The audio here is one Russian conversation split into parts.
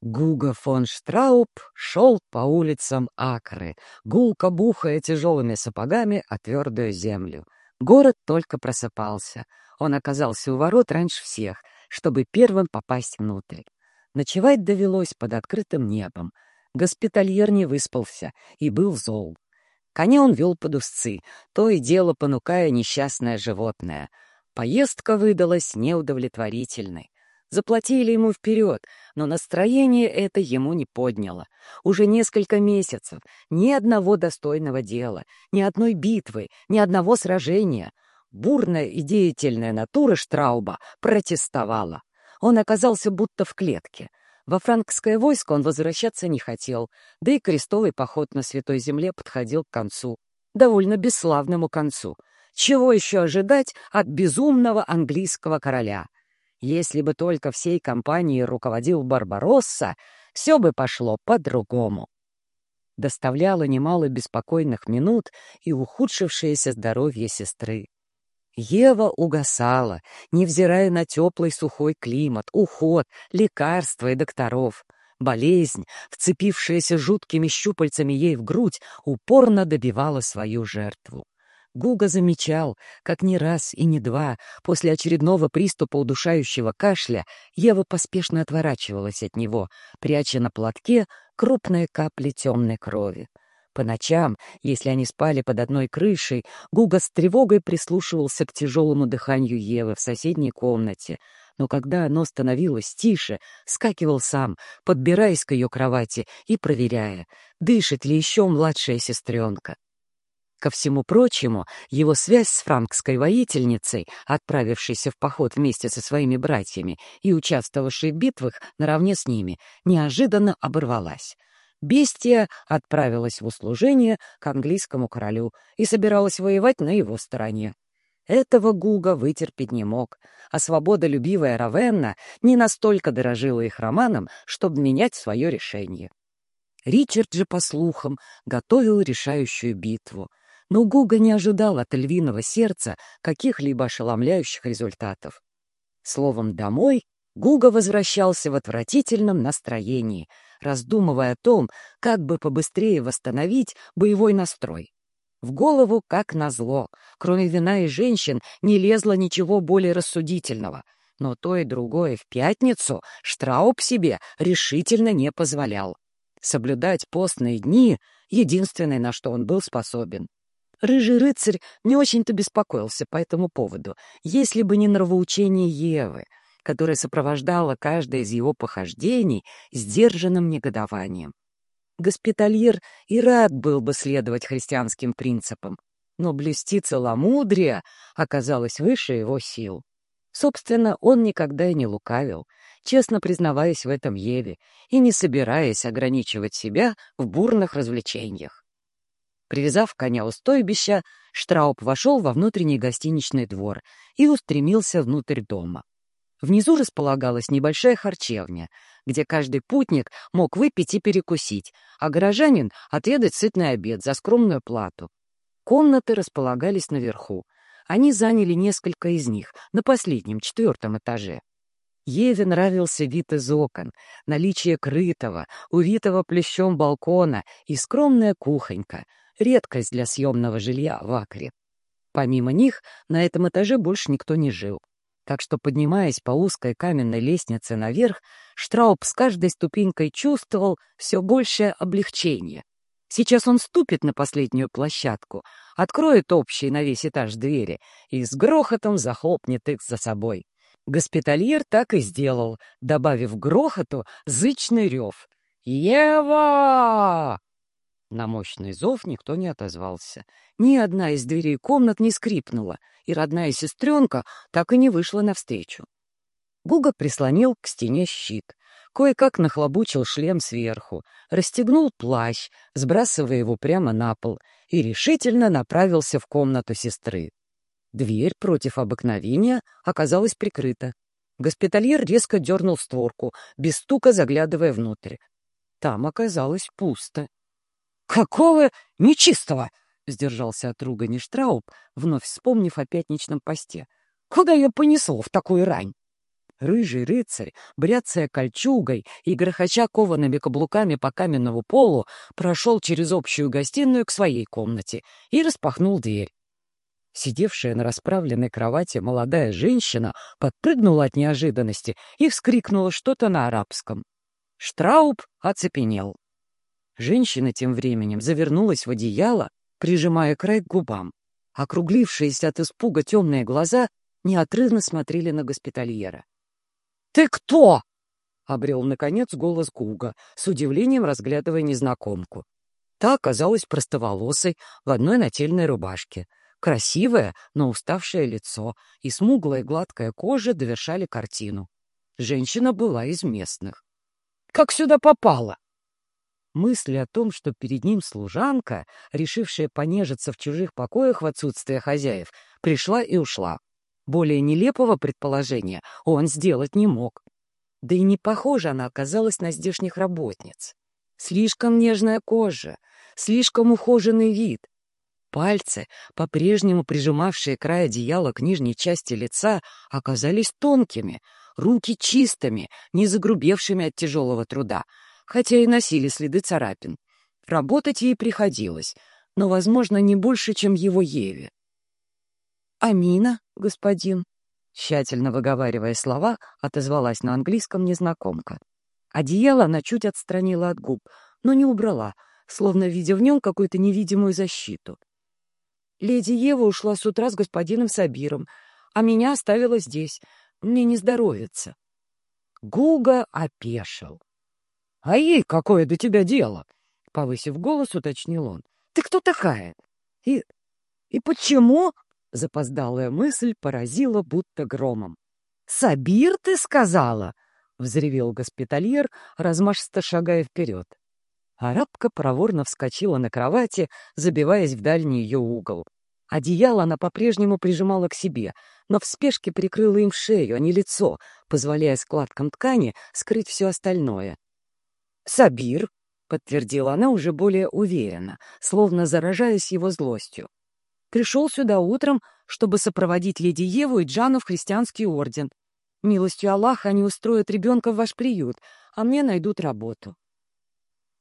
Гуга фон Штрауб шел по улицам Акры, гулко бухая тяжелыми сапогами о твердую землю. Город только просыпался. Он оказался у ворот раньше всех, чтобы первым попасть внутрь. Ночевать довелось под открытым небом. Госпитальер не выспался и был зол. Коня он вел под узцы, то и дело понукая несчастное животное. Поездка выдалась неудовлетворительной. Заплатили ему вперед, но настроение это ему не подняло. Уже несколько месяцев ни одного достойного дела, ни одной битвы, ни одного сражения. Бурная и деятельная натура Штрауба протестовала. Он оказался будто в клетке. Во франкское войско он возвращаться не хотел, да и крестовый поход на Святой Земле подходил к концу. Довольно бесславному концу. Чего еще ожидать от безумного английского короля — если бы только всей компанией руководил Барбаросса, все бы пошло по-другому. Доставляло немало беспокойных минут и ухудшившееся здоровье сестры. Ева угасала, невзирая на теплый сухой климат, уход, лекарства и докторов. Болезнь, вцепившаяся жуткими щупальцами ей в грудь, упорно добивала свою жертву. Гуга замечал, как не раз и не два после очередного приступа удушающего кашля Ева поспешно отворачивалась от него, пряча на платке крупные капли темной крови. По ночам, если они спали под одной крышей, Гуга с тревогой прислушивался к тяжелому дыханию Евы в соседней комнате, но когда оно становилось тише, скакивал сам, подбираясь к ее кровати и проверяя, дышит ли еще младшая сестренка. Ко всему прочему, его связь с франкской воительницей, отправившейся в поход вместе со своими братьями и участвовавшей в битвах наравне с ними, неожиданно оборвалась. Бестия отправилась в услужение к английскому королю и собиралась воевать на его стороне. Этого Гуга вытерпеть не мог, а свободолюбивая Равенна не настолько дорожила их романом, чтобы менять свое решение. Ричард же, по слухам, готовил решающую битву — но Гуга не ожидал от львиного сердца каких-либо ошеломляющих результатов. Словом, домой Гуга возвращался в отвратительном настроении, раздумывая о том, как бы побыстрее восстановить боевой настрой. В голову, как назло, кроме вина и женщин, не лезло ничего более рассудительного, но то и другое в пятницу Штрауб себе решительно не позволял. Соблюдать постные дни — единственное, на что он был способен. Рыжий рыцарь не очень-то беспокоился по этому поводу, если бы не нравоучение Евы, которое сопровождало каждое из его похождений сдержанным негодованием. Госпитальер и рад был бы следовать христианским принципам, но блюсти целомудрия оказалось выше его сил. Собственно, он никогда и не лукавил, честно признаваясь в этом Еве и не собираясь ограничивать себя в бурных развлечениях. Привязав коня у стойбища, Штрауб вошел во внутренний гостиничный двор и устремился внутрь дома. Внизу располагалась небольшая харчевня, где каждый путник мог выпить и перекусить, а горожанин — отведать сытный обед за скромную плату. Комнаты располагались наверху. Они заняли несколько из них, на последнем, четвертом этаже. Еве нравился вид из окон, наличие крытого, увитого плещом балкона и скромная кухонька — редкость для съемного жилья в Акре. Помимо них, на этом этаже больше никто не жил. Так что, поднимаясь по узкой каменной лестнице наверх, Штрауб с каждой ступенькой чувствовал все большее облегчение. Сейчас он ступит на последнюю площадку, откроет общие на весь этаж двери и с грохотом захлопнет их за собой. Госпитальер так и сделал, добавив грохоту зычный рев. «Ева!» На мощный зов никто не отозвался. Ни одна из дверей комнат не скрипнула, и родная сестренка так и не вышла навстречу. Гуга прислонил к стене щит, кое-как нахлобучил шлем сверху, расстегнул плащ, сбрасывая его прямо на пол, и решительно направился в комнату сестры. Дверь против обыкновения оказалась прикрыта. Госпитальер резко дернул створку, без стука заглядывая внутрь. Там оказалось пусто. «Какого нечистого?» — сдержался от ругани Штрауб, вновь вспомнив о пятничном посте. «Куда я понесло в такую рань?» Рыжий рыцарь, бряцая кольчугой и грохоча коваными каблуками по каменному полу, прошел через общую гостиную к своей комнате и распахнул дверь. Сидевшая на расправленной кровати молодая женщина подпрыгнула от неожиданности и вскрикнула что-то на арабском. Штрауб оцепенел. Женщина тем временем завернулась в одеяло, прижимая край к губам. Округлившиеся от испуга темные глаза неотрывно смотрели на госпитальера. «Ты кто?» — обрел, наконец, голос Гуга, с удивлением разглядывая незнакомку. Та оказалась простоволосой в одной нательной рубашке. Красивое, но уставшее лицо и смуглая гладкая кожа довершали картину. Женщина была из местных. «Как сюда попала?» Мысль о том, что перед ним служанка, решившая понежиться в чужих покоях в отсутствие хозяев, пришла и ушла. Более нелепого предположения он сделать не мог. Да и не похожа она оказалась на здешних работниц. Слишком нежная кожа, слишком ухоженный вид. Пальцы, по-прежнему прижимавшие край одеяла к нижней части лица, оказались тонкими, руки чистыми, не загрубевшими от тяжелого труда, хотя и носили следы царапин. Работать ей приходилось, но, возможно, не больше, чем его Еве. «Амина, господин», — тщательно выговаривая слова, отозвалась на английском незнакомка. Одеяло она чуть отстранила от губ, но не убрала, словно видя в нем какую-то невидимую защиту. Леди Ева ушла с утра с господином Сабиром, а меня оставила здесь. Мне не здоровится. Гуга опешил. — А ей какое до тебя дело? — повысив голос, уточнил он. — Ты кто такая? И... и почему Запоздалая мысль поразила будто громом. «Сабир, ты сказала?» — взревел госпитальер, размашисто шагая вперед. Арабка проворно вскочила на кровати, забиваясь в дальний ее угол. Одеяло она по-прежнему прижимала к себе, но в спешке прикрыла им шею, а не лицо, позволяя складкам ткани скрыть все остальное. «Сабир», — подтвердила она уже более уверенно, словно заражаясь его злостью пришел сюда утром, чтобы сопроводить леди Еву и Джану в христианский орден. Милостью Аллаха они устроят ребенка в ваш приют, а мне найдут работу.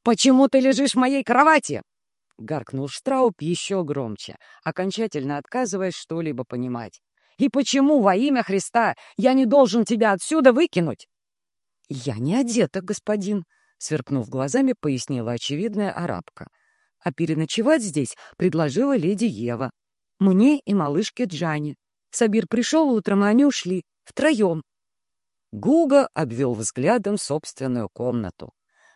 «Почему ты лежишь в моей кровати?» — гаркнул Штрауб еще громче, окончательно отказываясь что-либо понимать. «И почему во имя Христа я не должен тебя отсюда выкинуть?» «Я не одета, господин», — сверкнув глазами, пояснила очевидная арабка а переночевать здесь предложила леди Ева. Мне и малышке Джане. Сабир пришел утром, они ушли. Втроем. Гуга обвел взглядом собственную комнату.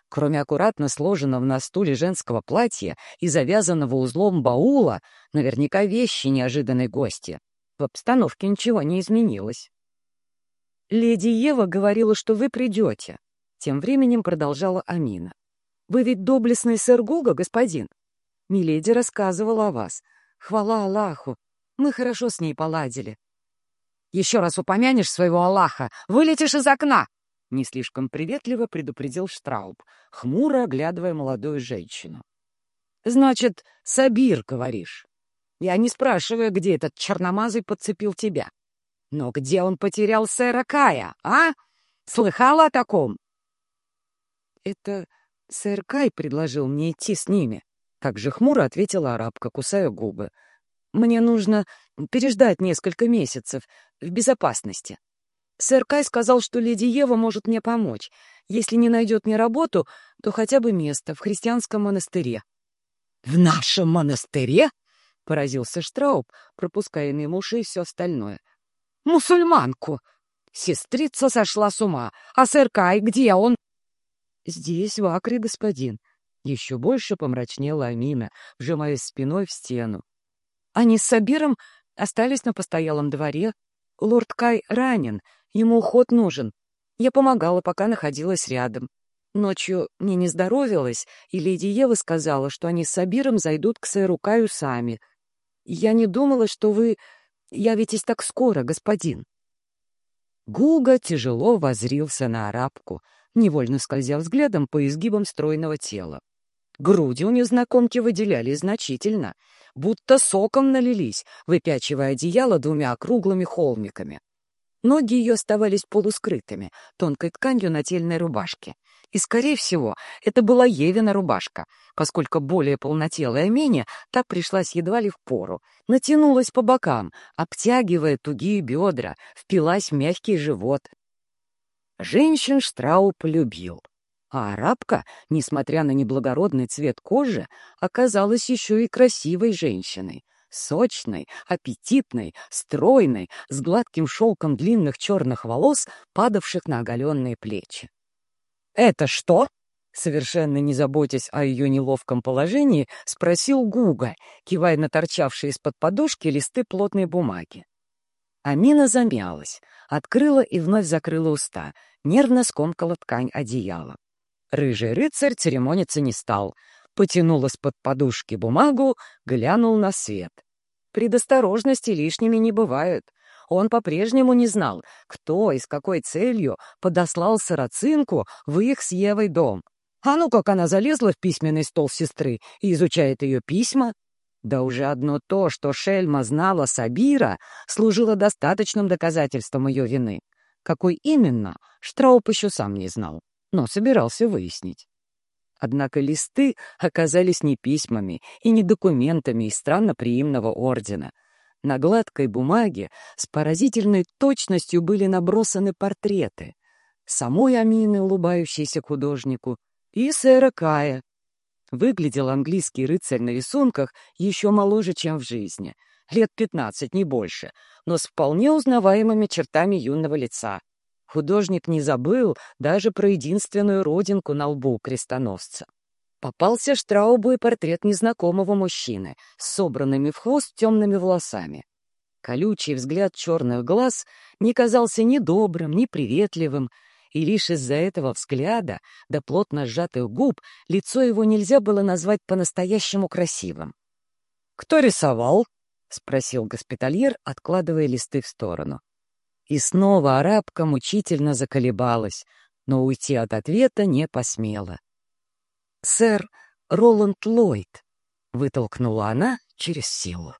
Кроме аккуратно сложенного на стуле женского платья и завязанного узлом баула, наверняка вещи неожиданной гости. В обстановке ничего не изменилось. «Леди Ева говорила, что вы придете», — тем временем продолжала Амина. «Вы ведь доблестный сэр Гуга, господин. Миледи рассказывала о вас. Хвала Аллаху. Мы хорошо с ней поладили. Еще раз упомянешь своего Аллаха, вылетишь из окна!» Не слишком приветливо предупредил Штрауб, хмуро оглядывая молодую женщину. «Значит, Сабир, говоришь? Я не спрашиваю, где этот черномазый подцепил тебя. Но где он потерял сэра Кая, а? Слыхала о таком?» «Это сэр Кай предложил мне идти с ними», как же хмуро ответила арабка, кусая губы. «Мне нужно переждать несколько месяцев в безопасности. Сэр Кай сказал, что леди Ева может мне помочь. Если не найдет мне работу, то хотя бы место в христианском монастыре». «В нашем монастыре?» — поразился Штрауб, пропуская мимо ушей все остальное. «Мусульманку! Сестрица сошла с ума. А сэр Кай, где он?» «Здесь, в Акре, господин», еще больше помрачнела Амина, вжимаясь спиной в стену. Они с Сабиром остались на постоялом дворе. Лорд Кай ранен, ему уход нужен. Я помогала, пока находилась рядом. Ночью мне не здоровилось, и леди Ева сказала, что они с Сабиром зайдут к сэру Каю сами. Я не думала, что вы явитесь так скоро, господин. Гуга тяжело возрился на арабку, невольно скользя взглядом по изгибам стройного тела. Груди у незнакомки выделялись значительно, будто соком налились, выпячивая одеяло двумя круглыми холмиками. Ноги ее оставались полускрытыми, тонкой тканью нательной рубашки. И, скорее всего, это была Евина рубашка, поскольку более полнотелая Миня так пришлась едва ли в пору, натянулась по бокам, обтягивая тугие бедра, впилась в мягкий живот. Женщин Штрау полюбил. А арабка, несмотря на неблагородный цвет кожи, оказалась еще и красивой женщиной. Сочной, аппетитной, стройной, с гладким шелком длинных черных волос, падавших на оголенные плечи. «Это что?» Совершенно не заботясь о ее неловком положении, спросил Гуга, кивая на торчавшие из-под подушки листы плотной бумаги. Амина замялась, открыла и вновь закрыла уста, нервно скомкала ткань одеяла. Рыжий рыцарь церемониться не стал, потянул из-под подушки бумагу, глянул на свет. Предосторожности лишними не бывают. Он по-прежнему не знал, кто и с какой целью подослал сарацинку в их с Евой дом. А ну как она залезла в письменный стол сестры и изучает ее письма? Да уже одно то, что Шельма знала Сабира, служило достаточным доказательством ее вины. Какой именно, Штрауп еще сам не знал, но собирался выяснить. Однако листы оказались не письмами и не документами из странноприимного ордена. На гладкой бумаге с поразительной точностью были набросаны портреты самой Амины, улыбающейся художнику, и сэра Кая. Выглядел английский рыцарь на рисунках еще моложе, чем в жизни, лет пятнадцать, не больше, но с вполне узнаваемыми чертами юного лица. Художник не забыл даже про единственную родинку на лбу крестоносца. Попался Штраубу и портрет незнакомого мужчины с собранными в хвост темными волосами. Колючий взгляд черных глаз не казался ни добрым, ни приветливым, и лишь из-за этого взгляда до плотно сжатых губ лицо его нельзя было назвать по-настоящему красивым. «Кто рисовал?» — спросил госпитальер, откладывая листы в сторону. И снова арабка мучительно заколебалась, но уйти от ответа не посмела. «Сэр Роланд Ллойд», — вытолкнула она через силу.